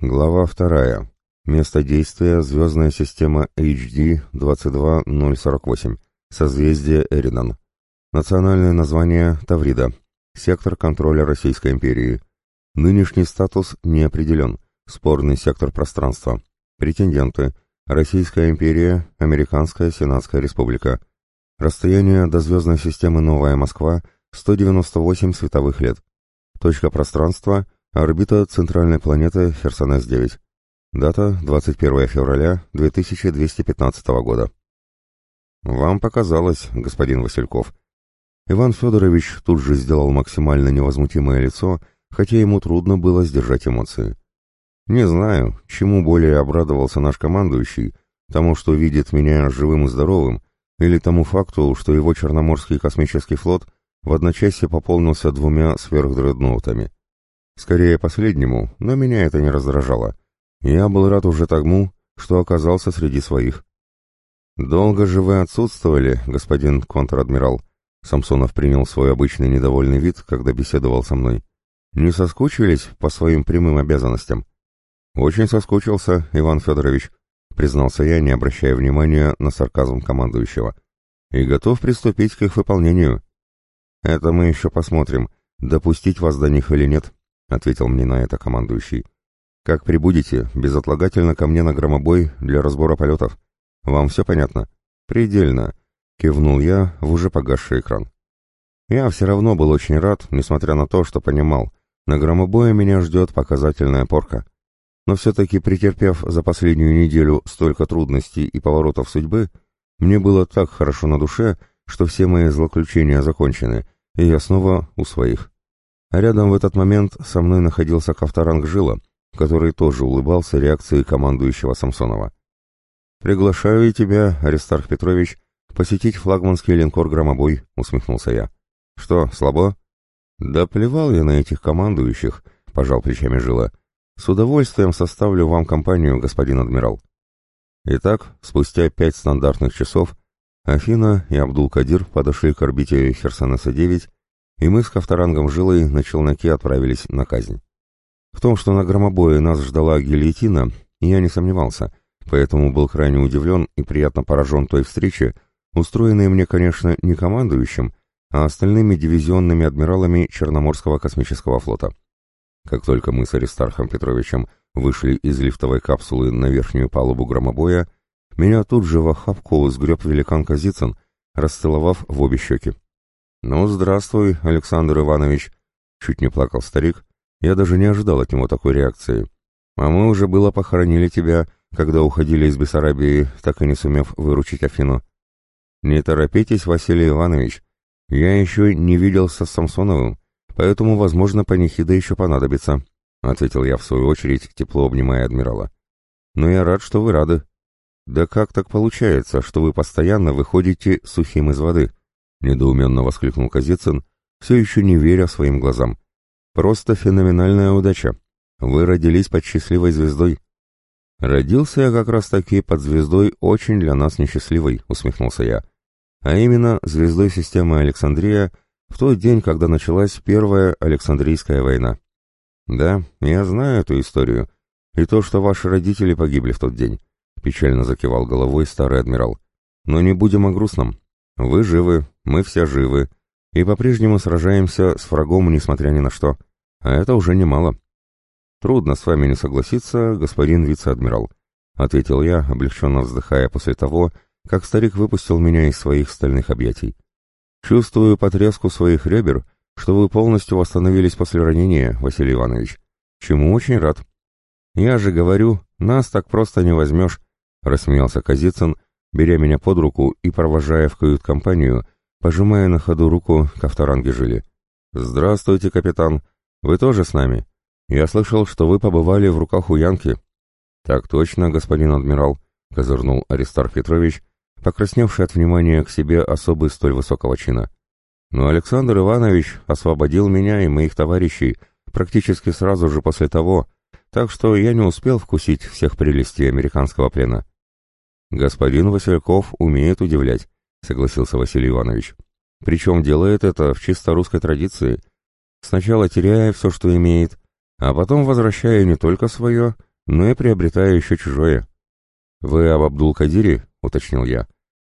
Глава вторая. Место действия – звездная система HD 22048, созвездие Эридан. Национальное название – Таврида. Сектор контроля Российской империи. Нынешний статус не определен. Спорный сектор пространства. Претенденты – Российская империя, Американская Сенатская республика. Расстояние до звездной системы Новая Москва – 198 световых лет. Точка пространства – Орбита центральной планеты Херсонес-9. Дата 21 февраля 2215 года. Вам показалось, господин Васильков. Иван Федорович тут же сделал максимально невозмутимое лицо, хотя ему трудно было сдержать эмоции. Не знаю, чему более обрадовался наш командующий, тому, что видит меня живым и здоровым, или тому факту, что его Черноморский космический флот в одночасье пополнился двумя сверхдредноутами. Скорее последнему, но меня это не раздражало. Я был рад уже тому, что оказался среди своих. «Долго же вы отсутствовали, господин контр-адмирал?» Самсонов принял свой обычный недовольный вид, когда беседовал со мной. «Не соскучились по своим прямым обязанностям?» «Очень соскучился, Иван Федорович», — признался я, не обращая внимания на сарказм командующего. «И готов приступить к их выполнению». «Это мы еще посмотрим, допустить вас до них или нет», — ответил мне на это командующий. «Как прибудете, безотлагательно ко мне на громобой для разбора полетов. Вам все понятно?» «Предельно», — кивнул я в уже погасший экран. Я все равно был очень рад, несмотря на то, что понимал, на громобое меня ждет показательная порка. Но все-таки, претерпев за последнюю неделю столько трудностей и поворотов судьбы, мне было так хорошо на душе, что все мои злоключения закончены, и я снова у своих. А рядом в этот момент со мной находился Ковторанг Жила, который тоже улыбался реакции командующего Самсонова. «Приглашаю тебя, Аристарх Петрович, посетить флагманский линкор «Громобой», — усмехнулся я. «Что, слабо?» «Да плевал я на этих командующих», — пожал плечами Жила. «С удовольствием составлю вам компанию, господин адмирал». Итак, спустя пять стандартных часов Афина и Абдул-Кадир подошли к орбите Херсонеса-9 и мы с Ковторангом Жилой на челноке отправились на казнь. В том, что на громобое нас ждала гильотина, я не сомневался, поэтому был крайне удивлен и приятно поражен той встрече, устроенной мне, конечно, не командующим, а остальными дивизионными адмиралами Черноморского космического флота. Как только мы с Аристархом Петровичем вышли из лифтовой капсулы на верхнюю палубу громобоя, меня тут же в охапку сгреб великан Казицын, расцеловав в обе щеки. «Ну, здравствуй, Александр Иванович!» Чуть не плакал старик. Я даже не ожидал от него такой реакции. «А мы уже было похоронили тебя, когда уходили из Бессарабии, так и не сумев выручить Афину». «Не торопитесь, Василий Иванович. Я еще не виделся с Самсоновым, поэтому, возможно, панихида еще понадобится», — ответил я в свою очередь, тепло обнимая адмирала. «Но я рад, что вы рады». «Да как так получается, что вы постоянно выходите сухим из воды?» — недоуменно воскликнул Казицын, все еще не веря своим глазам. «Просто феноменальная удача. Вы родились под счастливой звездой». «Родился я как раз-таки под звездой очень для нас несчастливой», — усмехнулся я. «А именно звездой системы Александрия в тот день, когда началась Первая Александрийская война». «Да, я знаю эту историю. И то, что ваши родители погибли в тот день», — печально закивал головой старый адмирал. «Но не будем о грустном. Вы живы, мы все живы, и по-прежнему сражаемся с врагом, несмотря ни на что. А это уже немало. Трудно с вами не согласиться, господин вице-адмирал, ответил я, облегченно вздыхая после того, как старик выпустил меня из своих стальных объятий. Чувствую потряску своих ребер, что вы полностью восстановились после ранения, Василий Иванович, чему очень рад. Я же говорю, нас так просто не возьмешь, рассмеялся Казицын, беря меня под руку и провожая в кают-компанию, пожимая на ходу руку Кавторанге жили. «Здравствуйте, капитан. Вы тоже с нами? Я слышал, что вы побывали в руках у Янки». «Так точно, господин адмирал», — козырнул Аристарх Петрович, покрасневший от внимания к себе особый столь высокого чина. «Но Александр Иванович освободил меня и моих товарищей практически сразу же после того, так что я не успел вкусить всех прелестей американского плена. «Господин Васильков умеет удивлять», — согласился Василий Иванович. «Причем делает это в чисто русской традиции, сначала теряя все, что имеет, а потом возвращая не только свое, но и приобретая еще чужое. «Вы об Абдул-Кадире?» — уточнил я.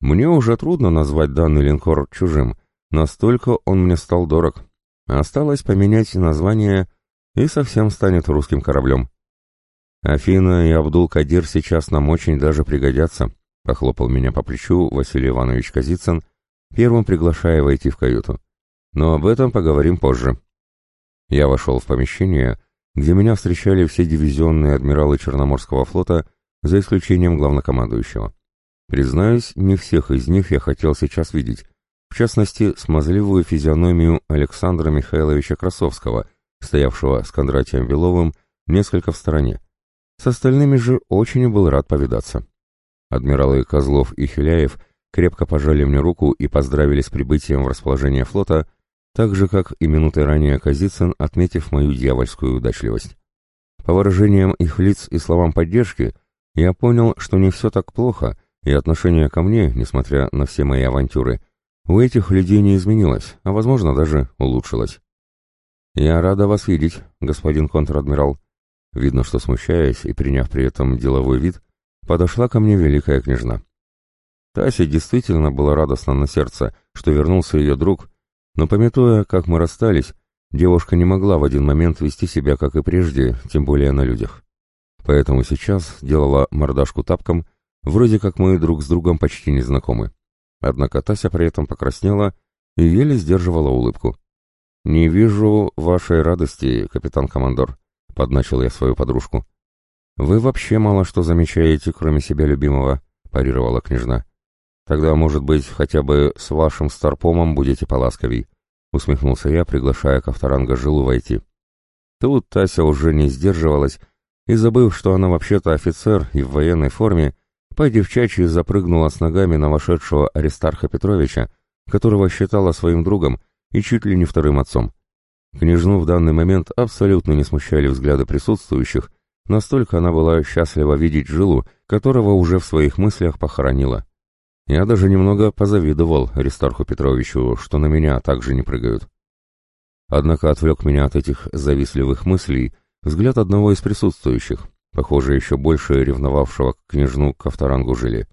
«Мне уже трудно назвать данный линкор чужим, настолько он мне стал дорог. Осталось поменять название, и совсем станет русским кораблем». «Афина и Абдул-Кадир сейчас нам очень даже пригодятся», — похлопал меня по плечу Василий Иванович Казицын, первым приглашая войти в каюту. «Но об этом поговорим позже». Я вошел в помещение, где меня встречали все дивизионные адмиралы Черноморского флота, за исключением главнокомандующего. Признаюсь, не всех из них я хотел сейчас видеть, в частности, смазливую физиономию Александра Михайловича Красовского, стоявшего с Кондратием Беловым несколько в стороне. С остальными же очень был рад повидаться. Адмиралы Козлов и Хиляев крепко пожали мне руку и поздравили с прибытием в расположение флота, так же, как и минутой ранее Казицын, отметив мою дьявольскую удачливость. По выражениям их лиц и словам поддержки, я понял, что не все так плохо, и отношение ко мне, несмотря на все мои авантюры, у этих людей не изменилось, а, возможно, даже улучшилось. «Я рада вас видеть, господин контр-адмирал». Видно, что смущаясь и приняв при этом деловой вид, подошла ко мне великая княжна. Тася действительно была радостна на сердце, что вернулся ее друг, но, пометуя, как мы расстались, девушка не могла в один момент вести себя, как и прежде, тем более на людях. Поэтому сейчас делала мордашку тапком, вроде как мы друг с другом почти не знакомы. Однако Тася при этом покраснела и еле сдерживала улыбку. «Не вижу вашей радости, капитан-командор», — подначил я свою подружку. «Вы вообще мало что замечаете, кроме себя любимого», — парировала княжна. «Тогда, может быть, хотя бы с вашим старпомом будете поласковей», — усмехнулся я, приглашая Ковторанга Жилу войти. Тут Тася уже не сдерживалась, и, забыв, что она вообще-то офицер и в военной форме, по-девчачьи запрыгнула с ногами на вошедшего Аристарха Петровича, которого считала своим другом и чуть ли не вторым отцом. Княжну в данный момент абсолютно не смущали взгляды присутствующих, настолько она была счастлива видеть Жилу, которого уже в своих мыслях похоронила. Я даже немного позавидовал Аристарху Петровичу, что на меня также не прыгают. Однако отвлек меня от этих завистливых мыслей взгляд одного из присутствующих, похоже, еще больше ревновавшего к княжну Ковторангу жили.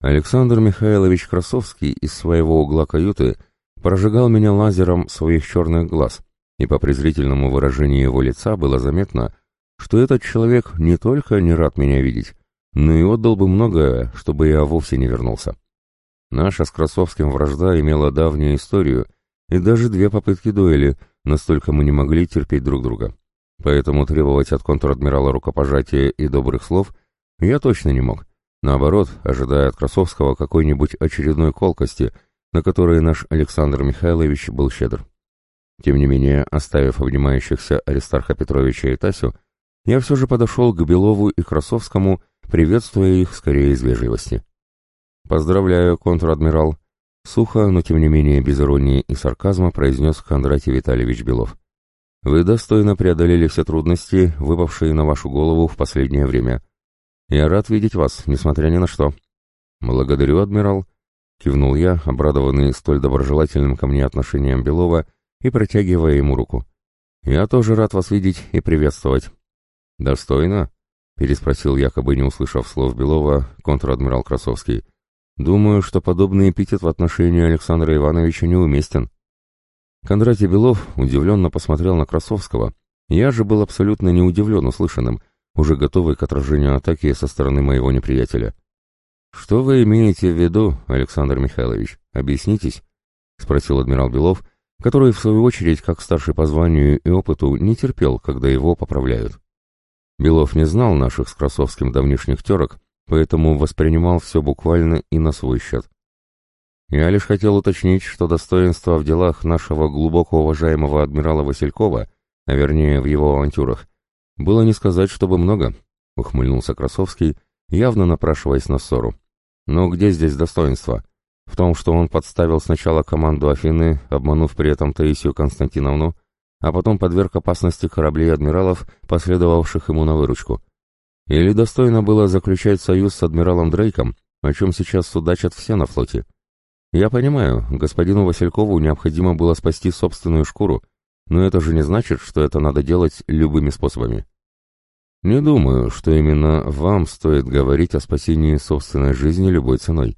Александр Михайлович Красовский из своего угла каюты прожигал меня лазером своих черных глаз, и по презрительному выражению его лица было заметно, что этот человек не только не рад меня видеть, но и отдал бы многое, чтобы я вовсе не вернулся. Наша с Красовским вражда имела давнюю историю и даже две попытки дуэли, настолько мы не могли терпеть друг друга. Поэтому требовать от контр-адмирала рукопожатия и добрых слов я точно не мог. Наоборот, ожидая от Красовского какой-нибудь очередной колкости, на которые наш Александр Михайлович был щедр. Тем не менее, оставив обнимающихся Аристарха Петровича и Тасю, я все же подошел к Белову и Красовскому приветствуя их скорее из вежливости. «Поздравляю, контр-адмирал!» Сухо, но тем не менее без иронии и сарказма произнес Кондратий Витальевич Белов. «Вы достойно преодолели все трудности, выпавшие на вашу голову в последнее время. Я рад видеть вас, несмотря ни на что». «Благодарю, адмирал», — кивнул я, обрадованный столь доброжелательным ко мне отношением Белова и протягивая ему руку. «Я тоже рад вас видеть и приветствовать». «Достойно?» переспросил якобы не услышав слов Белова контр-адмирал Красовский. «Думаю, что подобный эпитет в отношении Александра Ивановича неуместен». Кондратий Белов удивленно посмотрел на Красовского. Я же был абсолютно не удивлен услышанным, уже готовый к отражению атаки со стороны моего неприятеля. «Что вы имеете в виду, Александр Михайлович? Объяснитесь?» — спросил адмирал Белов, который, в свою очередь, как старший по званию и опыту, не терпел, когда его поправляют. Белов не знал наших с Красовским давнишних терок, поэтому воспринимал все буквально и на свой счет. Я лишь хотел уточнить, что достоинства в делах нашего глубоко уважаемого адмирала Василькова, а вернее в его авантюрах, было не сказать, чтобы много, — ухмыльнулся Красовский, явно напрашиваясь на ссору. Но где здесь достоинство? В том, что он подставил сначала команду Афины, обманув при этом Таисию Константиновну, а потом подверг опасности кораблей адмиралов, последовавших ему на выручку. Или достойно было заключать союз с адмиралом Дрейком, о чем сейчас судачат все на флоте. Я понимаю, господину Василькову необходимо было спасти собственную шкуру, но это же не значит, что это надо делать любыми способами. Не думаю, что именно вам стоит говорить о спасении собственной жизни любой ценой.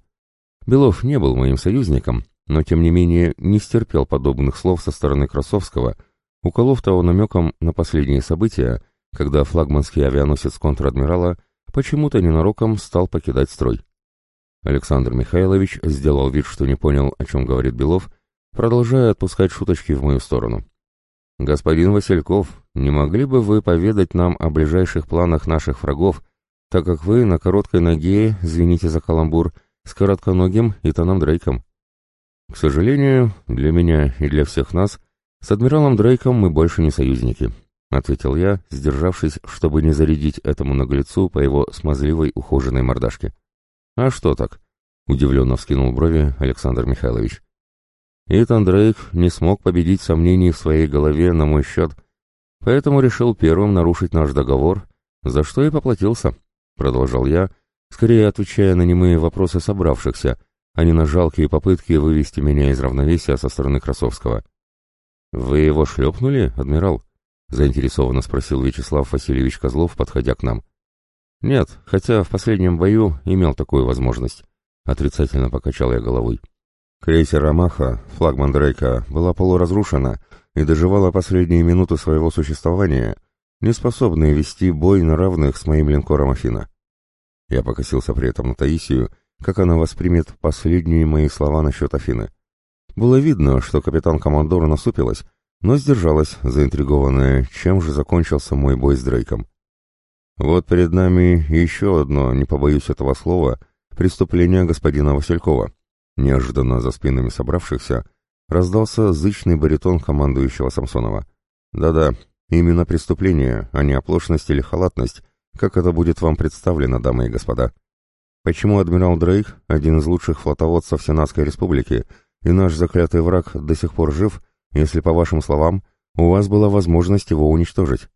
Белов не был моим союзником, но тем не менее не стерпел подобных слов со стороны Красовского, уколов того намеком на последние события, когда флагманский авианосец контр-адмирала почему-то ненароком стал покидать строй. Александр Михайлович сделал вид, что не понял, о чем говорит Белов, продолжая отпускать шуточки в мою сторону. «Господин Васильков, не могли бы вы поведать нам о ближайших планах наших врагов, так как вы на короткой ноге, извините за каламбур, с коротконогим Итаном Дрейком?» «К сожалению, для меня и для всех нас, с адмиралом Дрейком мы больше не союзники», — ответил я, сдержавшись, чтобы не зарядить этому наглецу по его смазливой ухоженной мордашке. «А что так?» — удивленно вскинул брови Александр Михайлович. Итан Дрейк не смог победить сомнений в своей голове на мой счет, поэтому решил первым нарушить наш договор, за что и поплатился, — продолжал я, скорее отвечая на немые вопросы собравшихся, а не на жалкие попытки вывести меня из равновесия со стороны Красовского. «Вы его шлепнули, адмирал?» — заинтересованно спросил Вячеслав Васильевич Козлов, подходя к нам. «Нет, хотя в последнем бою имел такую возможность», — отрицательно покачал я головой. Крейсер «Рамаха», флагман Дрейка, была полуразрушена и доживала последние минуты своего существования, не способная вести бой на равных с моим линкором «Афина». Я покосился при этом на Таисию, как она воспримет последние мои слова насчет Афины. Было видно, что капитан-командор насупилась, но сдержалась, заинтригованная, чем же закончился мой бой с Дрейком. Вот перед нами еще одно, не побоюсь этого слова, преступление господина Василькова. Неожиданно за спинами собравшихся раздался зычный баритон командующего Самсонова. «Да-да, именно преступление, а не оплошность или халатность, как это будет вам представлено, дамы и господа. Почему адмирал Дрейк, один из лучших флотоводцев Сенатской Республики, и наш заклятый враг до сих пор жив, если, по вашим словам, у вас была возможность его уничтожить?»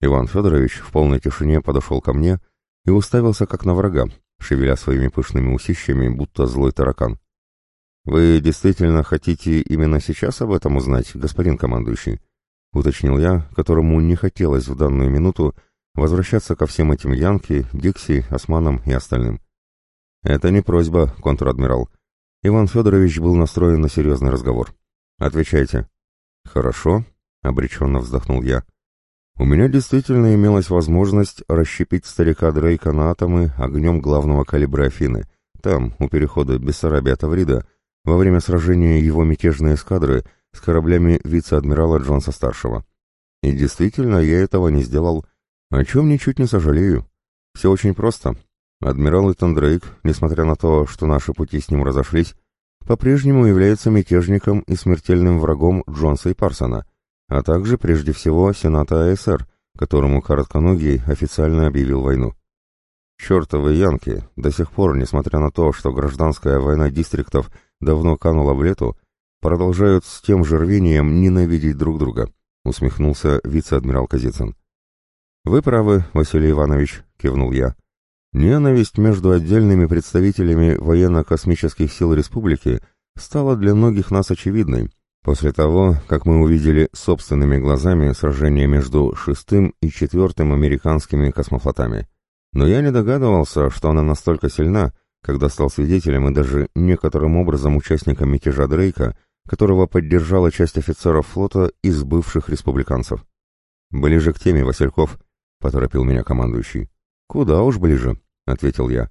Иван Федорович в полной тишине подошел ко мне и уставился как на врага, шевеля своими пышными усищами, будто злой таракан. «Вы действительно хотите именно сейчас об этом узнать, господин командующий?» — уточнил я, которому не хотелось в данную минуту возвращаться ко всем этим Янке, Дикси, Османам и остальным. «Это не просьба, контр-адмирал». Иван Федорович был настроен на серьезный разговор. «Отвечайте». «Хорошо», — обреченно вздохнул я. У меня действительно имелась возможность расщепить старика Дрейка на атомы огнем главного калибра Афины, там, у перехода Бессарабия-Таврида, во время сражения его мятежной эскадры с кораблями вице-адмирала Джонса-старшего. И действительно, я этого не сделал, о чем ничуть не сожалею. Все очень просто. Адмирал Итан Дрейк, несмотря на то, что наши пути с ним разошлись, по-прежнему является мятежником и смертельным врагом Джонса и Парсона, а также, прежде всего, Сената АСР, которому Коротконогий официально объявил войну. Чертовы янки, до сих пор, несмотря на то, что гражданская война дистриктов давно канула в лету, продолжают с тем же рвением ненавидеть друг друга, усмехнулся вице-адмирал Казицын. «Вы правы, Василий Иванович», — кивнул я. «Ненависть между отдельными представителями военно-космических сил республики стала для многих нас очевидной, После того, как мы увидели собственными глазами сражение между шестым и четвертым американскими космофлотами. Но я не догадывался, что она настолько сильна, когда стал свидетелем и даже некоторым образом участником мятежа Дрейка, которого поддержала часть офицеров флота из бывших республиканцев. «Ближе к теме, Васильков», — поторопил меня командующий. «Куда уж ближе», — ответил я.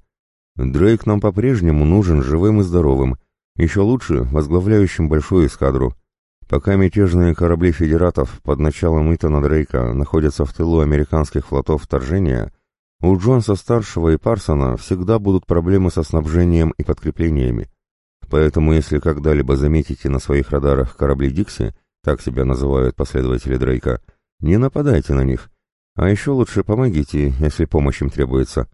«Дрейк нам по-прежнему нужен живым и здоровым, еще лучше возглавляющим большую эскадру. Пока мятежные корабли федератов под началом Итана Дрейка находятся в тылу американских флотов вторжения, у Джонса-старшего и Парсона всегда будут проблемы со снабжением и подкреплениями. Поэтому если когда-либо заметите на своих радарах корабли «Дикси», так себя называют последователи Дрейка, не нападайте на них, а еще лучше помогите, если помощь им требуется.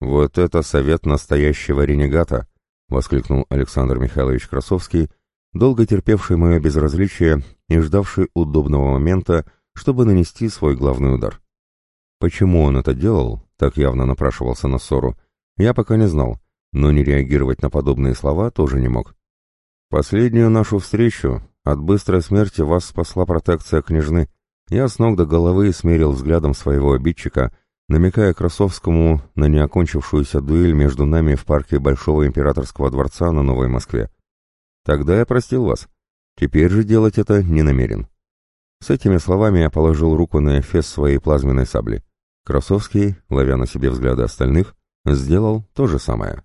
Вот это совет настоящего ренегата! — воскликнул Александр Михайлович Красовский, долго терпевший мое безразличие и ждавший удобного момента, чтобы нанести свой главный удар. Почему он это делал, так явно напрашивался на ссору, я пока не знал, но не реагировать на подобные слова тоже не мог. Последнюю нашу встречу от быстрой смерти вас спасла протекция княжны, Я с ног до головы смерил взглядом своего обидчика, намекая Красовскому на неокончившуюся дуэль между нами в парке Большого Императорского дворца на Новой Москве. Тогда я простил вас. Теперь же делать это не намерен. С этими словами я положил руку на эфес своей плазменной сабли. Красовский, ловя на себе взгляды остальных, сделал то же самое.